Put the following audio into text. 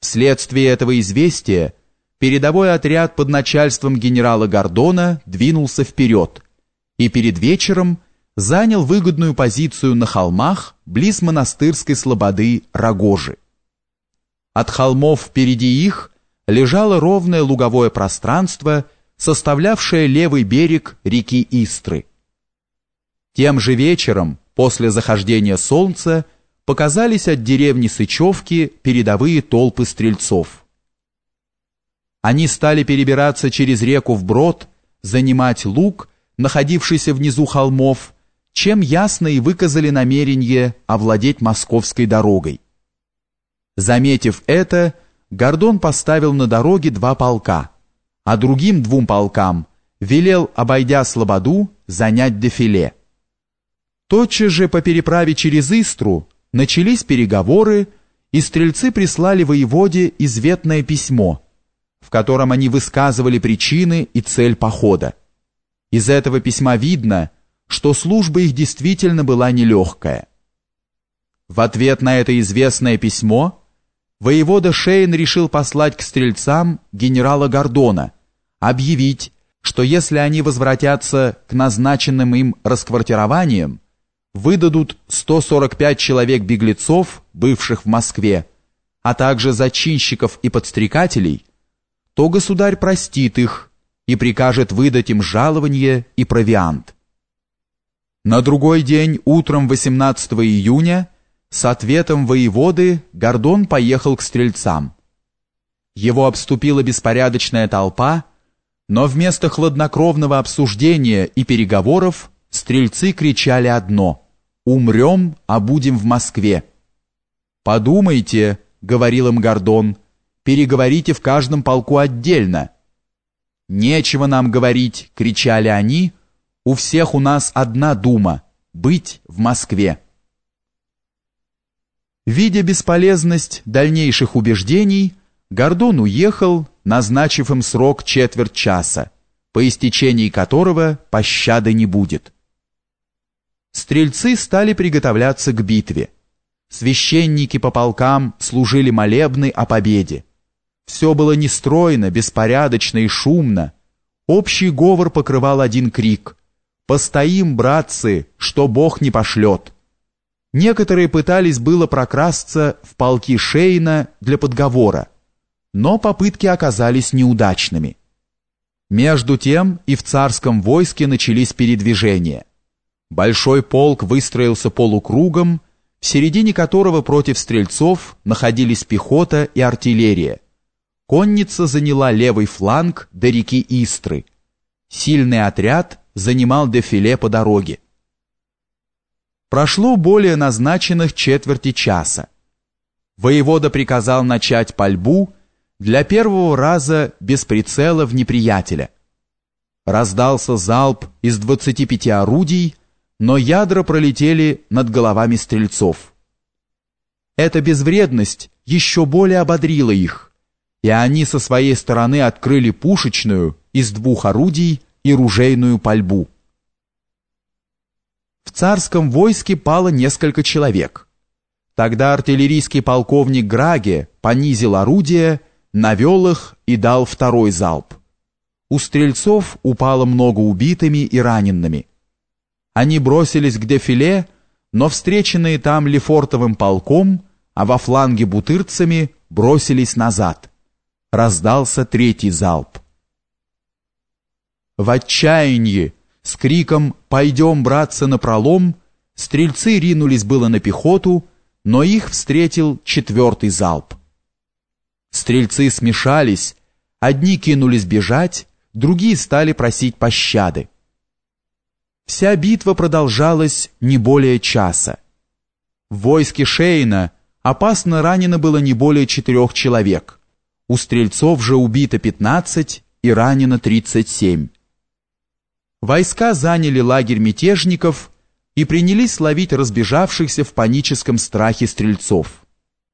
Вследствие этого известия передовой отряд под начальством генерала Гордона двинулся вперед и перед вечером занял выгодную позицию на холмах близ монастырской слободы Рогожи. От холмов впереди их лежало ровное луговое пространство, составлявшее левый берег реки Истры. Тем же вечером, после захождения солнца, показались от деревни Сычевки передовые толпы стрельцов. Они стали перебираться через реку вброд, занимать луг, находившийся внизу холмов, чем ясно и выказали намерение овладеть московской дорогой. Заметив это, Гордон поставил на дороге два полка, а другим двум полкам велел, обойдя Слободу, занять дефиле. Тотчас же по переправе через Истру начались переговоры, и стрельцы прислали воеводе изветное письмо, в котором они высказывали причины и цель похода. Из этого письма видно, что служба их действительно была нелегкая. В ответ на это известное письмо воевода Шейн решил послать к стрельцам генерала Гордона, объявить, что если они возвратятся к назначенным им расквартированиям, выдадут 145 человек-беглецов, бывших в Москве, а также зачинщиков и подстрекателей, то государь простит их и прикажет выдать им жалование и провиант. На другой день, утром 18 июня, с ответом воеводы Гордон поехал к стрельцам. Его обступила беспорядочная толпа, но вместо хладнокровного обсуждения и переговоров Стрельцы кричали одно «Умрем, а будем в Москве». «Подумайте», — говорил им Гордон, — «переговорите в каждом полку отдельно». «Нечего нам говорить», — кричали они, — «у всех у нас одна дума — быть в Москве». Видя бесполезность дальнейших убеждений, Гордон уехал, назначив им срок четверть часа, по истечении которого пощады не будет. Стрельцы стали приготовляться к битве. Священники по полкам служили молебны о победе. Все было нестройно, беспорядочно и шумно. Общий говор покрывал один крик. «Постоим, братцы, что Бог не пошлет!» Некоторые пытались было прокрасться в полки Шейна для подговора, но попытки оказались неудачными. Между тем и в царском войске начались передвижения. Большой полк выстроился полукругом, в середине которого против стрельцов находились пехота и артиллерия. Конница заняла левый фланг до реки Истры. Сильный отряд занимал дефиле по дороге. Прошло более назначенных четверти часа. Воевода приказал начать пальбу для первого раза без прицела в неприятеля. Раздался залп из 25 орудий, но ядра пролетели над головами стрельцов. Эта безвредность еще более ободрила их, и они со своей стороны открыли пушечную из двух орудий и ружейную пальбу. В царском войске пало несколько человек. Тогда артиллерийский полковник Граге понизил орудия, навел их и дал второй залп. У стрельцов упало много убитыми и ранеными. Они бросились к дефиле, но встреченные там Лефортовым полком, а во фланге бутырцами, бросились назад. Раздался третий залп. В отчаянии, с криком «Пойдем, братцы, на пролом!» стрельцы ринулись было на пехоту, но их встретил четвертый залп. Стрельцы смешались, одни кинулись бежать, другие стали просить пощады. Вся битва продолжалась не более часа. В войске Шейна опасно ранено было не более четырех человек. У стрельцов же убито 15 и ранено 37. Войска заняли лагерь мятежников и принялись ловить разбежавшихся в паническом страхе стрельцов.